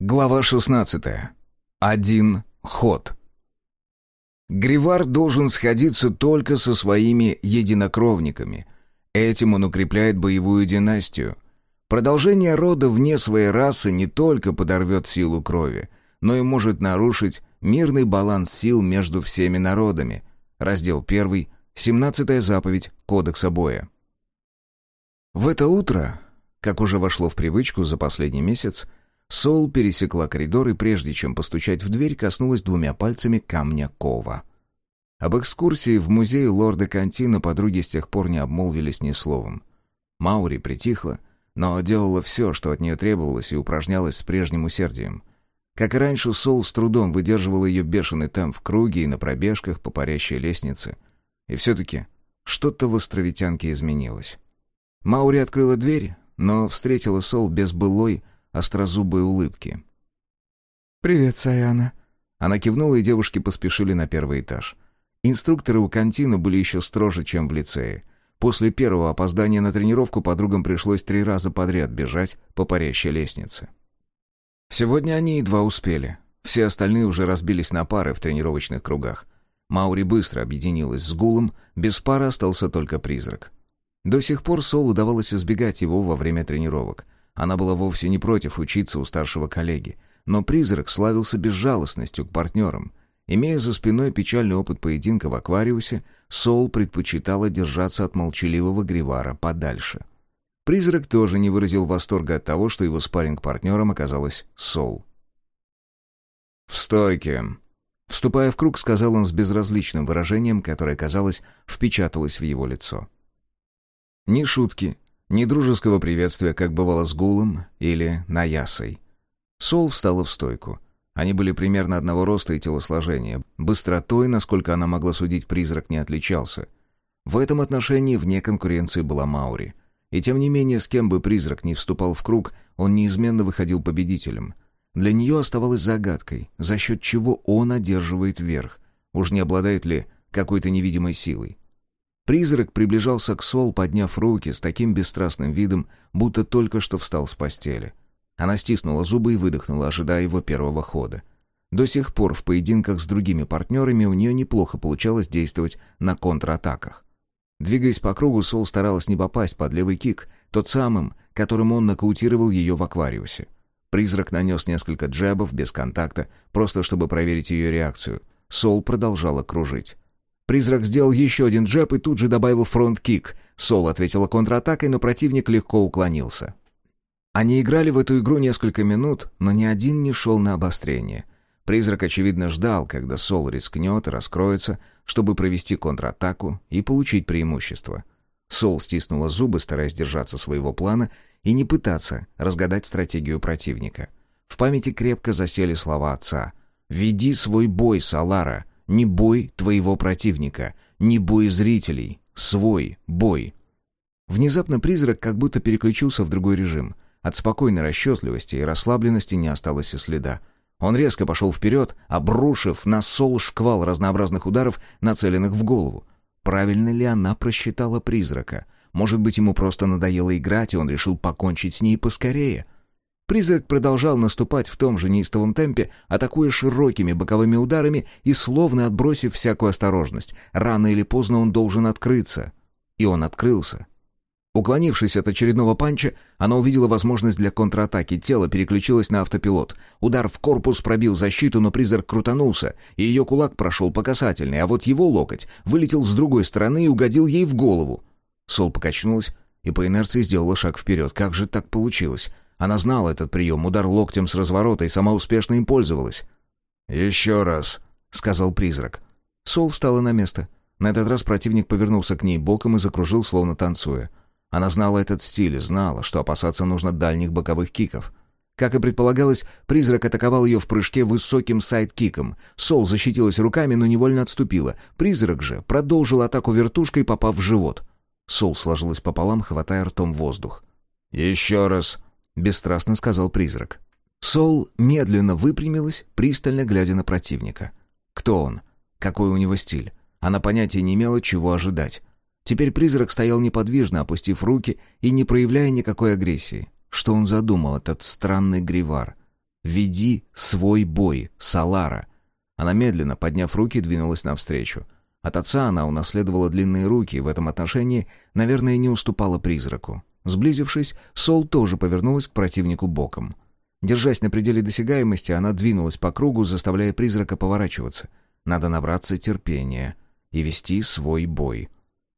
Глава 16. Один ход. Гривар должен сходиться только со своими единокровниками. Этим он укрепляет боевую династию. Продолжение рода вне своей расы не только подорвет силу крови, но и может нарушить мирный баланс сил между всеми народами. Раздел 1, 17 заповедь Кодекса боя. В это утро, как уже вошло в привычку за последний месяц, Сол пересекла коридор и, прежде чем постучать в дверь, коснулась двумя пальцами камня кова. Об экскурсии в музей лорда Кантина подруги с тех пор не обмолвились ни словом. Маури притихла, но делала все, что от нее требовалось, и упражнялась с прежним усердием. Как и раньше, Сол с трудом выдерживал ее бешеный темп в круге и на пробежках по парящей лестнице. И все-таки что-то в островитянке изменилось. Маури открыла дверь, но встретила Сол без былой, острозубой улыбки. «Привет, Саяна». Она кивнула, и девушки поспешили на первый этаж. Инструкторы у кантина были еще строже, чем в лицее. После первого опоздания на тренировку подругам пришлось три раза подряд бежать по парящей лестнице. Сегодня они едва успели. Все остальные уже разбились на пары в тренировочных кругах. Маури быстро объединилась с Гулом, без пары остался только призрак. До сих пор Сол удавалось избегать его во время тренировок. Она была вовсе не против учиться у старшего коллеги, но призрак славился безжалостностью к партнерам. Имея за спиной печальный опыт поединка в аквариусе, Сол предпочитала держаться от молчаливого Гривара подальше. Призрак тоже не выразил восторга от того, что его спарринг-партнером оказалась Сол. «В стойке!» Вступая в круг, сказал он с безразличным выражением, которое, казалось, впечаталось в его лицо. Ни шутки, ни дружеского приветствия, как бывало с Гулом или Наясой. Сол встала в стойку. Они были примерно одного роста и телосложения. Быстротой, насколько она могла судить, призрак не отличался. В этом отношении вне конкуренции была Маури. И тем не менее, с кем бы призрак не вступал в круг, он неизменно выходил победителем. Для нее оставалось загадкой, за счет чего он одерживает верх. Уж не обладает ли какой-то невидимой силой. Призрак приближался к Сол, подняв руки с таким бесстрастным видом, будто только что встал с постели. Она стиснула зубы и выдохнула, ожидая его первого хода. До сих пор в поединках с другими партнерами у нее неплохо получалось действовать на контратаках. Двигаясь по кругу, Сол старалась не попасть под левый кик, тот самым, которым он нокаутировал ее в аквариусе. Призрак нанес несколько джебов без контакта, просто чтобы проверить ее реакцию. Сол продолжала кружить. Призрак сделал еще один джеб и тут же добавил фронт-кик. Сол ответила контратакой, но противник легко уклонился. Они играли в эту игру несколько минут, но ни один не шел на обострение. Призрак, очевидно, ждал, когда Сол рискнет и раскроется, чтобы провести контратаку и получить преимущество. Сол стиснула зубы, стараясь держаться своего плана и не пытаться разгадать стратегию противника. В памяти крепко засели слова отца. «Веди свой бой, Салара!» Не бой твоего противника, не бой зрителей, свой бой. Внезапно призрак как будто переключился в другой режим. От спокойной расчетливости и расслабленности не осталось и следа. Он резко пошел вперед, обрушив на сол шквал разнообразных ударов, нацеленных в голову. Правильно ли она просчитала призрака? Может быть, ему просто надоело играть, и он решил покончить с ней поскорее? Призрак продолжал наступать в том же неистовом темпе, атакуя широкими боковыми ударами и словно отбросив всякую осторожность. Рано или поздно он должен открыться. И он открылся. Уклонившись от очередного панча, она увидела возможность для контратаки. Тело переключилось на автопилот. Удар в корпус пробил защиту, но призрак крутанулся, и ее кулак прошел по касательной, а вот его локоть вылетел с другой стороны и угодил ей в голову. Сол покачнулась и по инерции сделала шаг вперед. Как же так получилось? Она знала этот прием, удар локтем с разворота, и сама успешно им пользовалась. «Еще раз», — сказал призрак. Сол встала на место. На этот раз противник повернулся к ней боком и закружил, словно танцуя. Она знала этот стиль, знала, что опасаться нужно дальних боковых киков. Как и предполагалось, призрак атаковал ее в прыжке высоким сайд-киком. Сол защитилась руками, но невольно отступила. Призрак же продолжил атаку вертушкой, попав в живот. Сол сложилась пополам, хватая ртом воздух. «Еще раз», — бесстрастно сказал призрак. Сол медленно выпрямилась, пристально глядя на противника. Кто он? Какой у него стиль? Она понятия не имела, чего ожидать. Теперь призрак стоял неподвижно, опустив руки и не проявляя никакой агрессии. Что он задумал, этот странный гривар? «Веди свой бой, Салара». Она медленно, подняв руки, двинулась навстречу. От отца она унаследовала длинные руки и в этом отношении, наверное, не уступала призраку. Сблизившись, Сол тоже повернулась к противнику боком. Держась на пределе досягаемости, она двинулась по кругу, заставляя призрака поворачиваться. Надо набраться терпения и вести свой бой.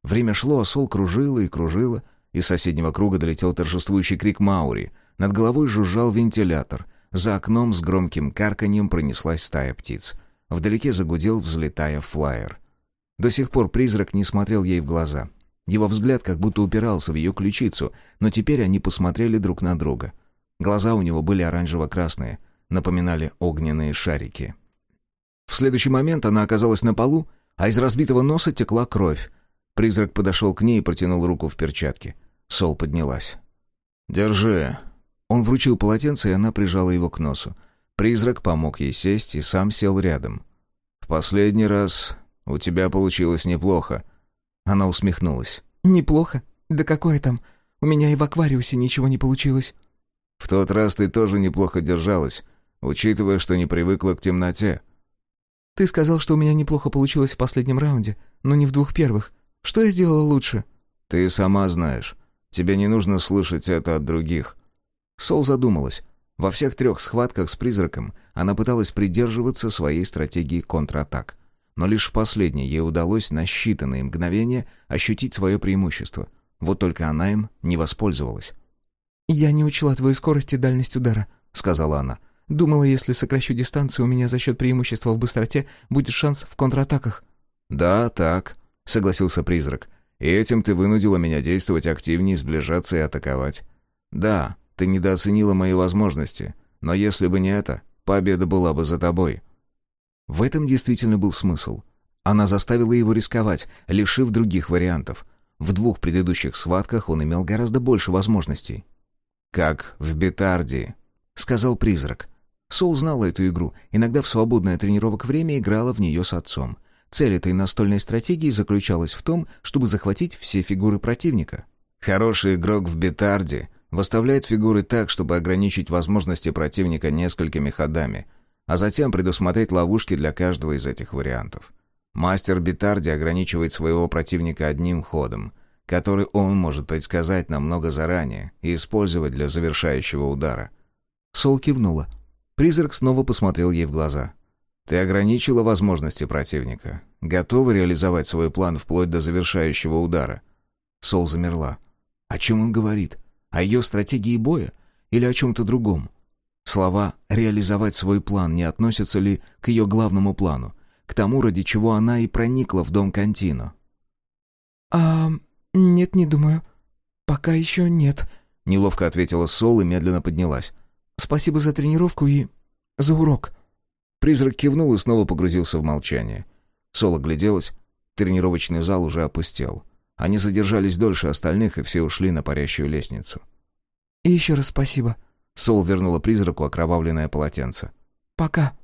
Время шло, а Сол кружила и кружила. Из соседнего круга долетел торжествующий крик Маури. Над головой жужжал вентилятор. За окном с громким карканьем пронеслась стая птиц. Вдалеке загудел, взлетая флайер. До сих пор призрак не смотрел ей в глаза. Его взгляд как будто упирался в ее ключицу, но теперь они посмотрели друг на друга. Глаза у него были оранжево-красные, напоминали огненные шарики. В следующий момент она оказалась на полу, а из разбитого носа текла кровь. Призрак подошел к ней и протянул руку в перчатке. Сол поднялась. «Держи». Он вручил полотенце, и она прижала его к носу. Призрак помог ей сесть и сам сел рядом. «В последний раз у тебя получилось неплохо». Она усмехнулась. «Неплохо? Да какое там? У меня и в аквариусе ничего не получилось». «В тот раз ты тоже неплохо держалась, учитывая, что не привыкла к темноте». «Ты сказал, что у меня неплохо получилось в последнем раунде, но не в двух первых. Что я сделала лучше?» «Ты сама знаешь. Тебе не нужно слышать это от других». Сол задумалась. Во всех трех схватках с призраком она пыталась придерживаться своей стратегии контратак. Но лишь в последней ей удалось на считанные мгновения ощутить свое преимущество. Вот только она им не воспользовалась. «Я не учла твою скорость и дальность удара», — сказала она. «Думала, если сокращу дистанцию, у меня за счет преимущества в быстроте будет шанс в контратаках». «Да, так», — согласился призрак. «И этим ты вынудила меня действовать активнее, сближаться и атаковать. Да, ты недооценила мои возможности, но если бы не это, победа была бы за тобой». В этом действительно был смысл. Она заставила его рисковать, лишив других вариантов. В двух предыдущих схватках он имел гораздо больше возможностей. «Как в Бетарди», — сказал призрак. Соул знала эту игру, иногда в свободное тренировок время играла в нее с отцом. Цель этой настольной стратегии заключалась в том, чтобы захватить все фигуры противника. «Хороший игрок в Бетарди выставляет фигуры так, чтобы ограничить возможности противника несколькими ходами, а затем предусмотреть ловушки для каждого из этих вариантов. Мастер Бетарди ограничивает своего противника одним ходом — который он может предсказать намного заранее и использовать для завершающего удара. Сол кивнула. Призрак снова посмотрел ей в глаза. «Ты ограничила возможности противника. Готова реализовать свой план вплоть до завершающего удара?» Сол замерла. О чем он говорит? О ее стратегии боя? Или о чем-то другом? Слова «реализовать свой план» не относятся ли к ее главному плану? К тому, ради чего она и проникла в дом Кантино? «А «Нет, не думаю. Пока еще нет», — неловко ответила Сол и медленно поднялась. «Спасибо за тренировку и за урок». Призрак кивнул и снова погрузился в молчание. Сол огляделась. Тренировочный зал уже опустел. Они задержались дольше остальных, и все ушли на парящую лестницу. «И еще раз спасибо». Сол вернула призраку окровавленное полотенце. «Пока».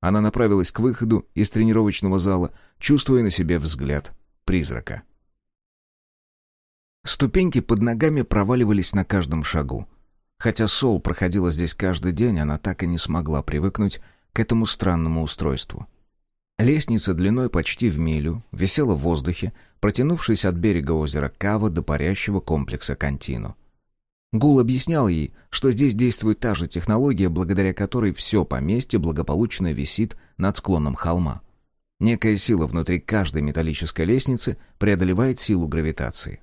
Она направилась к выходу из тренировочного зала, чувствуя на себе взгляд призрака. Ступеньки под ногами проваливались на каждом шагу. Хотя Сол проходила здесь каждый день, она так и не смогла привыкнуть к этому странному устройству. Лестница длиной почти в милю висела в воздухе, протянувшись от берега озера Кава до парящего комплекса Кантину. Гул объяснял ей, что здесь действует та же технология, благодаря которой все поместье благополучно висит над склоном холма. Некая сила внутри каждой металлической лестницы преодолевает силу гравитации.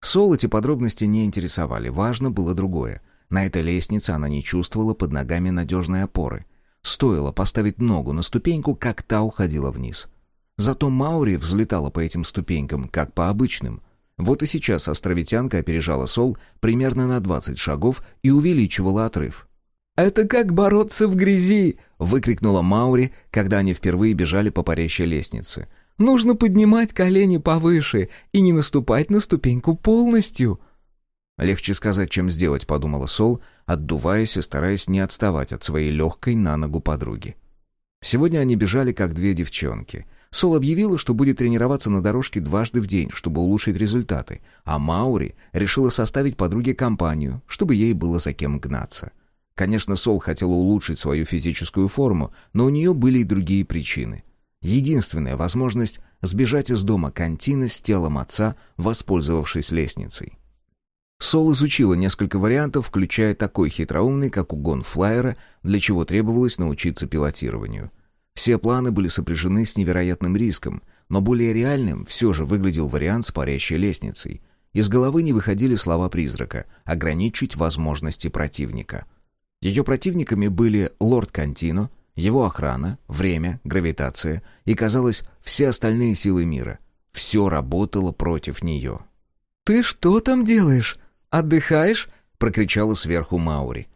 Сол эти подробности не интересовали, важно было другое. На этой лестнице она не чувствовала под ногами надежной опоры. Стоило поставить ногу на ступеньку, как та уходила вниз. Зато Маури взлетала по этим ступенькам, как по обычным. Вот и сейчас островитянка опережала Сол примерно на 20 шагов и увеличивала отрыв. «Это как бороться в грязи!» — выкрикнула Маури, когда они впервые бежали по парящей лестнице — Нужно поднимать колени повыше и не наступать на ступеньку полностью». «Легче сказать, чем сделать», — подумала Сол, отдуваясь и стараясь не отставать от своей легкой на ногу подруги. Сегодня они бежали, как две девчонки. Сол объявила, что будет тренироваться на дорожке дважды в день, чтобы улучшить результаты, а Маури решила составить подруге компанию, чтобы ей было за кем гнаться. Конечно, Сол хотела улучшить свою физическую форму, но у нее были и другие причины. Единственная возможность — сбежать из дома Кантина с телом отца, воспользовавшись лестницей. Сол изучила несколько вариантов, включая такой хитроумный, как угон флайера, для чего требовалось научиться пилотированию. Все планы были сопряжены с невероятным риском, но более реальным все же выглядел вариант с парящей лестницей. Из головы не выходили слова призрака «ограничить возможности противника». Ее противниками были лорд Кантино, его охрана, время, гравитация и, казалось, все остальные силы мира. Все работало против нее. «Ты что там делаешь? Отдыхаешь?» — прокричала сверху Маури.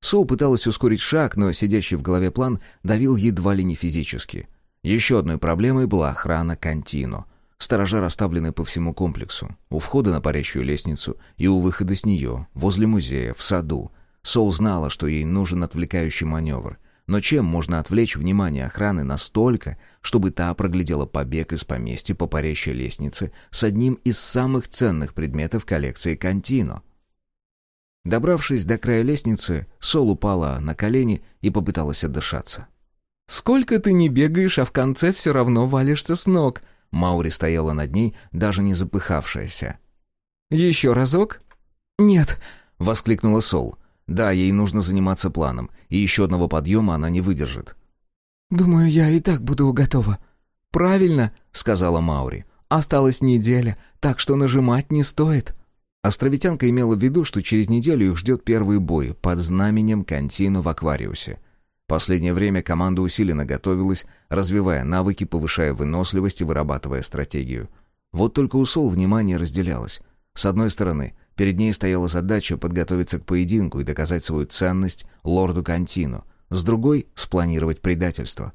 Соу пыталась ускорить шаг, но сидящий в голове план давил едва ли не физически. Еще одной проблемой была охрана Кантино. Сторожа расставлены по всему комплексу. У входа на парящую лестницу и у выхода с нее, возле музея, в саду. Соу знала, что ей нужен отвлекающий маневр. Но чем можно отвлечь внимание охраны настолько, чтобы та проглядела побег из поместья по парящей лестнице с одним из самых ценных предметов коллекции Кантино? Добравшись до края лестницы, Сол упала на колени и попыталась отдышаться. «Сколько ты не бегаешь, а в конце все равно валишься с ног», Маури стояла над ней, даже не запыхавшаяся. «Еще разок?» «Нет», — воскликнула Сол. «Да, ей нужно заниматься планом, и еще одного подъема она не выдержит». «Думаю, я и так буду готова». «Правильно», — сказала Маури. «Осталась неделя, так что нажимать не стоит». Островитянка имела в виду, что через неделю их ждет первый бой под знаменем Кантино в Аквариусе. Последнее время команда усиленно готовилась, развивая навыки, повышая выносливость и вырабатывая стратегию. Вот только у Сол внимание разделялось. С одной стороны, перед ней стояла задача подготовиться к поединку и доказать свою ценность лорду Кантину. С другой — спланировать предательство.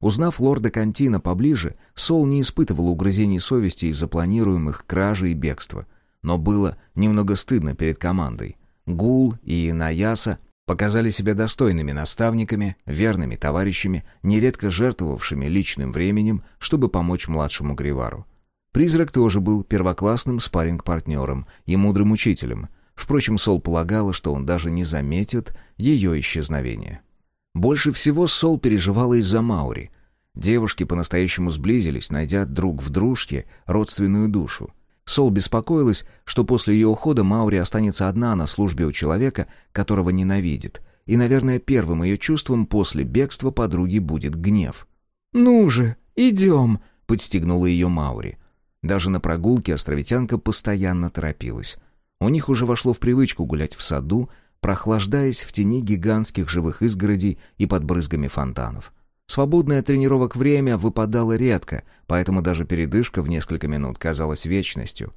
Узнав лорда Кантина поближе, Сол не испытывала угрызений совести из-за планируемых кражи и бегства. Но было немного стыдно перед командой. Гул и Наяса показали себя достойными наставниками, верными товарищами, нередко жертвовавшими личным временем, чтобы помочь младшему Гривару. Призрак тоже был первоклассным спарринг-партнером и мудрым учителем. Впрочем, Сол полагала, что он даже не заметит ее исчезновения. Больше всего Сол переживала из-за Маури. Девушки по-настоящему сблизились, найдя друг в дружке родственную душу. Сол беспокоилась, что после ее ухода Маури останется одна на службе у человека, которого ненавидит. И, наверное, первым ее чувством после бегства подруги будет гнев. «Ну же, идем!» — подстегнула ее Маури. Даже на прогулке островитянка постоянно торопилась. У них уже вошло в привычку гулять в саду, прохлаждаясь в тени гигантских живых изгородей и под брызгами фонтанов. Свободное тренировок время выпадало редко, поэтому даже передышка в несколько минут казалась вечностью.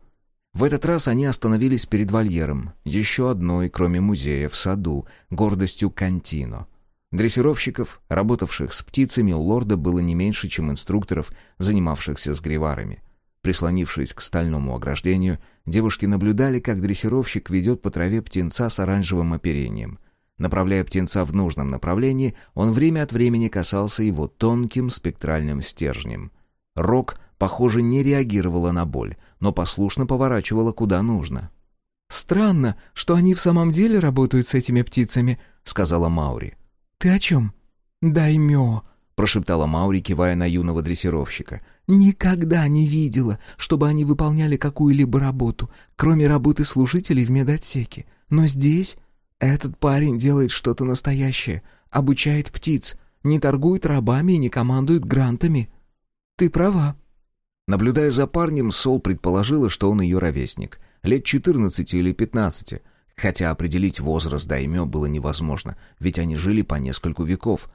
В этот раз они остановились перед вольером, еще одной, кроме музея, в саду, гордостью Кантино. Дрессировщиков, работавших с птицами, у лорда было не меньше, чем инструкторов, занимавшихся с гриварами. Прислонившись к стальному ограждению, девушки наблюдали, как дрессировщик ведет по траве птенца с оранжевым оперением — Направляя птенца в нужном направлении, он время от времени касался его тонким спектральным стержнем. Рок, похоже, не реагировала на боль, но послушно поворачивала куда нужно. «Странно, что они в самом деле работают с этими птицами», — сказала Маури. «Ты о чем?» «Даймё», — прошептала Маури, кивая на юного дрессировщика. «Никогда не видела, чтобы они выполняли какую-либо работу, кроме работы служителей в медотсеке. Но здесь этот парень делает что-то настоящее, обучает птиц, не торгует рабами и не командует грантами. Ты права. Наблюдая за парнем, Сол предположила, что он ее ровесник, лет 14 или 15, хотя определить возраст Даймё было невозможно, ведь они жили по нескольку веков.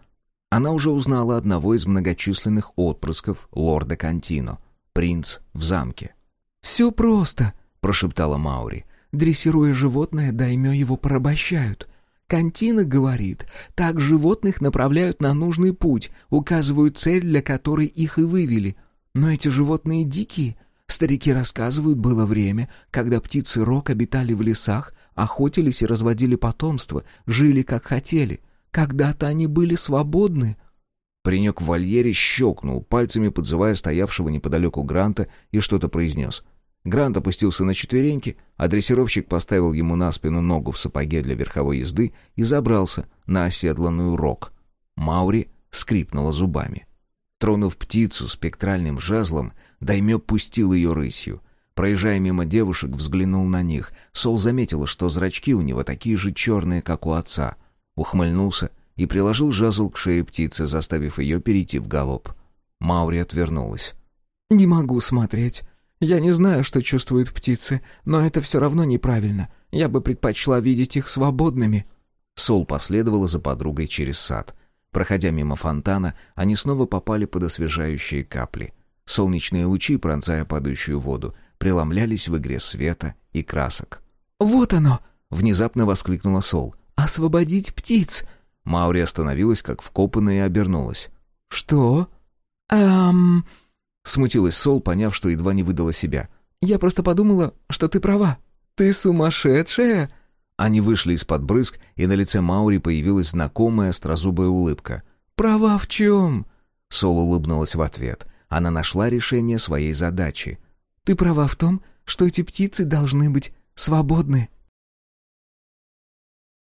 Она уже узнала одного из многочисленных отпрысков лорда Кантино, принц в замке. «Все просто», — прошептала Маури. Дрессируя животное, даймё его порабощают. Кантина говорит, так животных направляют на нужный путь, указывают цель, для которой их и вывели. Но эти животные дикие. Старики рассказывают, было время, когда птицы рок обитали в лесах, охотились и разводили потомство, жили как хотели. Когда-то они были свободны. Паренек в вольере щелкнул, пальцами подзывая стоявшего неподалеку Гранта, и что-то произнес. Грант опустился на четвереньки, а дрессировщик поставил ему на спину ногу в сапоге для верховой езды и забрался на оседланную рог. Маури скрипнула зубами. Тронув птицу спектральным жезлом, Даймё пустил ее рысью. Проезжая мимо девушек, взглянул на них. Сол заметила, что зрачки у него такие же черные, как у отца. Ухмыльнулся и приложил жезл к шее птицы, заставив ее перейти в галоп. Маури отвернулась. «Не могу смотреть. Я не знаю, что чувствуют птицы, но это все равно неправильно. Я бы предпочла видеть их свободными». Сол последовала за подругой через сад. Проходя мимо фонтана, они снова попали под освежающие капли. Солнечные лучи, пронзая падающую воду, преломлялись в игре света и красок. «Вот оно!» — внезапно воскликнула Сол. «Освободить птиц!» Маури остановилась, как вкопанная, и обернулась. «Что?» «Эм...» Смутилась Сол, поняв, что едва не выдала себя. «Я просто подумала, что ты права. Ты сумасшедшая!» Они вышли из-под брызг, и на лице Маури появилась знакомая острозубая улыбка. «Права в чем?» Сол улыбнулась в ответ. Она нашла решение своей задачи. «Ты права в том, что эти птицы должны быть свободны».